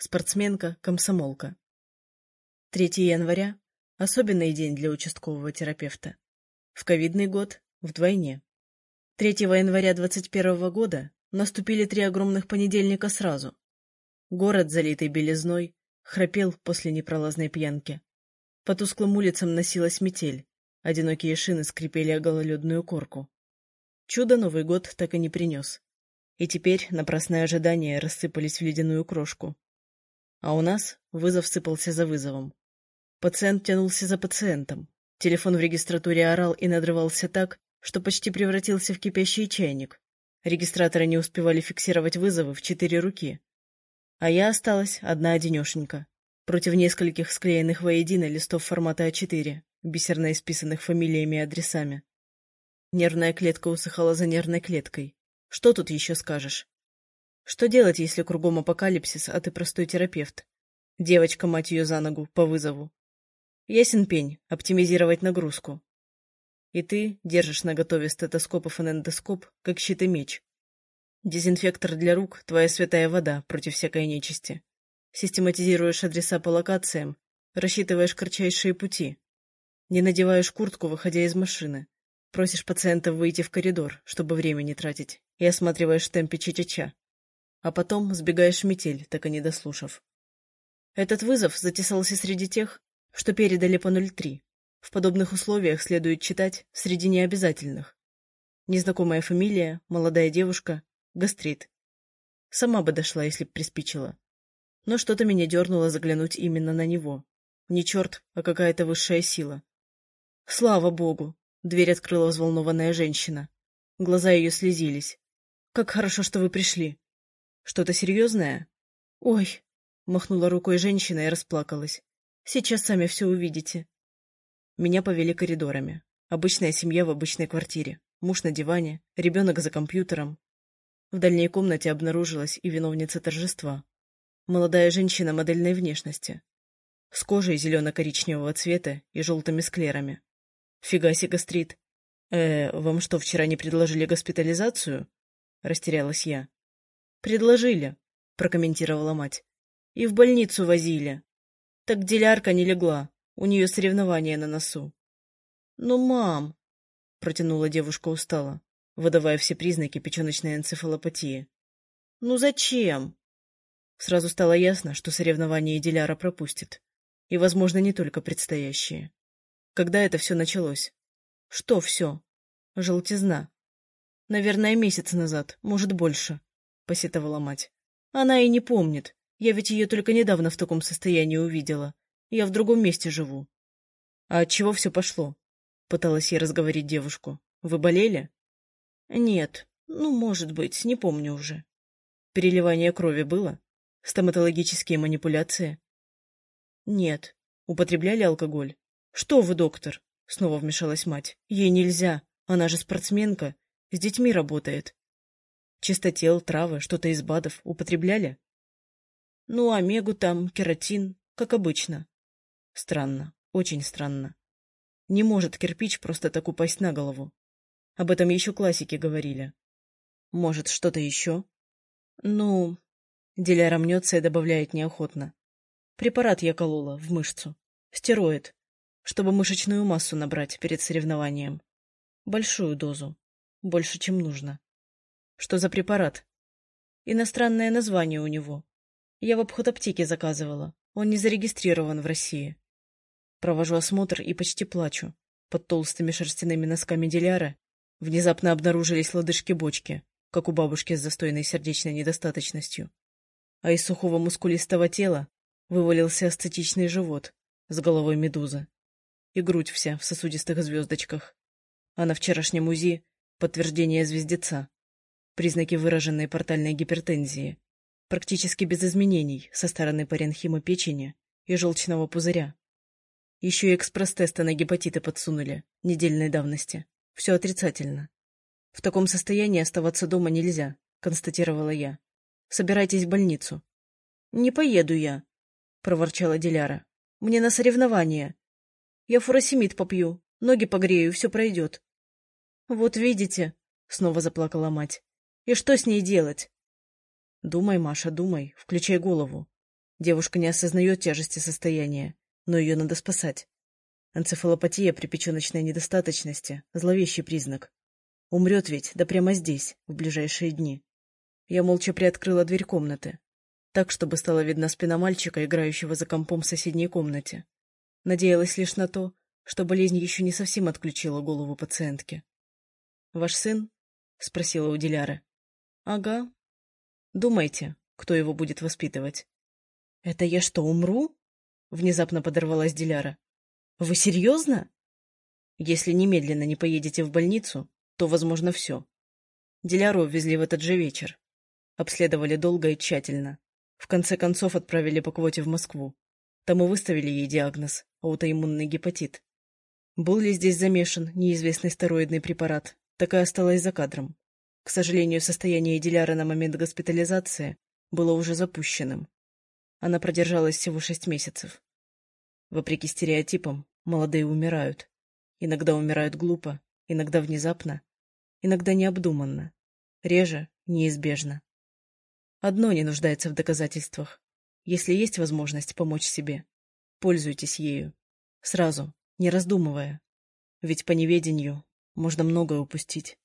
Спортсменка, комсомолка. 3 января – особенный день для участкового терапевта. В ковидный год – вдвойне. 3 января 2021 года наступили три огромных понедельника сразу. Город, залитый белизной, храпел после непролазной пьянки. По тусклым улицам носилась метель, одинокие шины скрипели о гололедную корку. Чудо Новый год так и не принес. И теперь напрасные ожидания рассыпались в ледяную крошку. А у нас вызов сыпался за вызовом. Пациент тянулся за пациентом. Телефон в регистратуре орал и надрывался так, что почти превратился в кипящий чайник. Регистраторы не успевали фиксировать вызовы в четыре руки. А я осталась одна-одинешенька, против нескольких склеенных воедино листов формата А4, бисерно исписанных фамилиями и адресами. Нервная клетка усыхала за нервной клеткой. Что тут еще скажешь? Что делать, если кругом апокалипсис, а ты простой терапевт? Девочка, мать ее за ногу, по вызову. Ясен пень, оптимизировать нагрузку. И ты держишь наготове стетоскоп и фонендоскоп, как щит и меч. Дезинфектор для рук — твоя святая вода против всякой нечисти. Систематизируешь адреса по локациям, рассчитываешь кратчайшие пути. Не надеваешь куртку, выходя из машины. Просишь пациентов выйти в коридор, чтобы время не тратить, и осматриваешь в темпе ча-ча-ча а потом сбегаешь в метель, так и не дослушав. Этот вызов затесался среди тех, что передали по 03. В подобных условиях следует читать среди необязательных. Незнакомая фамилия, молодая девушка, гастрит. Сама бы дошла, если б приспичила. Но что-то меня дернуло заглянуть именно на него. Не черт, а какая-то высшая сила. Слава богу! Дверь открыла взволнованная женщина. Глаза ее слезились. Как хорошо, что вы пришли. Что-то серьезное? Ой, махнула рукой женщина и расплакалась. Сейчас сами все увидите. Меня повели коридорами. Обычная семья в обычной квартире. Муж на диване, ребенок за компьютером. В дальней комнате обнаружилась и виновница торжества. Молодая женщина модельной внешности. С кожей зелено-коричневого цвета и желтыми склерами. Фигаси гастрит. Э, вам что, вчера не предложили госпитализацию? Растерялась я. Предложили, прокомментировала мать. И в больницу возили. Так делярка не легла, у нее соревнования на носу. Ну, мам, протянула девушка устало, выдавая все признаки печеночной энцефалопатии. Ну зачем? Сразу стало ясно, что соревнования Диляра пропустит. И, возможно, не только предстоящие. Когда это все началось? Что все? Желтизна. Наверное, месяц назад, может, больше посетовала мать. Она и не помнит. Я ведь ее только недавно в таком состоянии увидела. Я в другом месте живу. А от чего все пошло? Пыталась я разговорить девушку. Вы болели? Нет. Ну, может быть, не помню уже. Переливание крови было? Стоматологические манипуляции? Нет. Употребляли алкоголь? Что вы, доктор? Снова вмешалась мать. Ей нельзя. Она же спортсменка. С детьми работает. Чистотел, травы, что-то из БАДов употребляли? Ну, омегу там, кератин, как обычно. Странно, очень странно. Не может кирпич просто так упасть на голову. Об этом еще классики говорили. Может, что-то еще? Ну, Диляра мнется и добавляет неохотно. Препарат я колола в мышцу. Стероид. Чтобы мышечную массу набрать перед соревнованием. Большую дозу. Больше, чем нужно. Что за препарат? Иностранное название у него. Я в обход-аптеке заказывала. Он не зарегистрирован в России. Провожу осмотр и почти плачу. Под толстыми шерстяными носками диляра внезапно обнаружились лодыжки-бочки, как у бабушки с застойной сердечной недостаточностью. А из сухого мускулистого тела вывалился астетичный живот с головой медузы и грудь вся в сосудистых звездочках. А на вчерашнем УЗИ подтверждение звездеца признаки выраженной портальной гипертензии, практически без изменений со стороны паренхима печени и желчного пузыря. Еще и экспресс-тесты на гепатиты подсунули, недельной давности. Все отрицательно. В таком состоянии оставаться дома нельзя, констатировала я. Собирайтесь в больницу. Не поеду я, проворчала Диляра. Мне на соревнования. Я фуросемид попью, ноги погрею, все пройдет. Вот видите, снова заплакала мать. И что с ней делать? Думай, Маша, думай, включай голову. Девушка не осознает тяжести состояния, но ее надо спасать. Энцефалопатия при печеночной недостаточности – зловещий признак. Умрет ведь, да прямо здесь, в ближайшие дни. Я молча приоткрыла дверь комнаты, так, чтобы стала видна спина мальчика, играющего за компом в соседней комнате. Надеялась лишь на то, что болезнь еще не совсем отключила голову пациентки. — Ваш сын? — спросила у Диляра. — Ага. — Думайте, кто его будет воспитывать. — Это я что, умру? — внезапно подорвалась Диляра. — Вы серьезно? — Если немедленно не поедете в больницу, то, возможно, все. Диляру везли в этот же вечер. Обследовали долго и тщательно. В конце концов отправили по квоте в Москву. Там и выставили ей диагноз – аутоиммунный гепатит. Был ли здесь замешан неизвестный стероидный препарат, так и осталось за кадром. К сожалению, состояние Диляра на момент госпитализации было уже запущенным. Она продержалась всего шесть месяцев. Вопреки стереотипам, молодые умирают. Иногда умирают глупо, иногда внезапно, иногда необдуманно, реже неизбежно. Одно не нуждается в доказательствах. Если есть возможность помочь себе, пользуйтесь ею. Сразу, не раздумывая. Ведь по неведению можно многое упустить.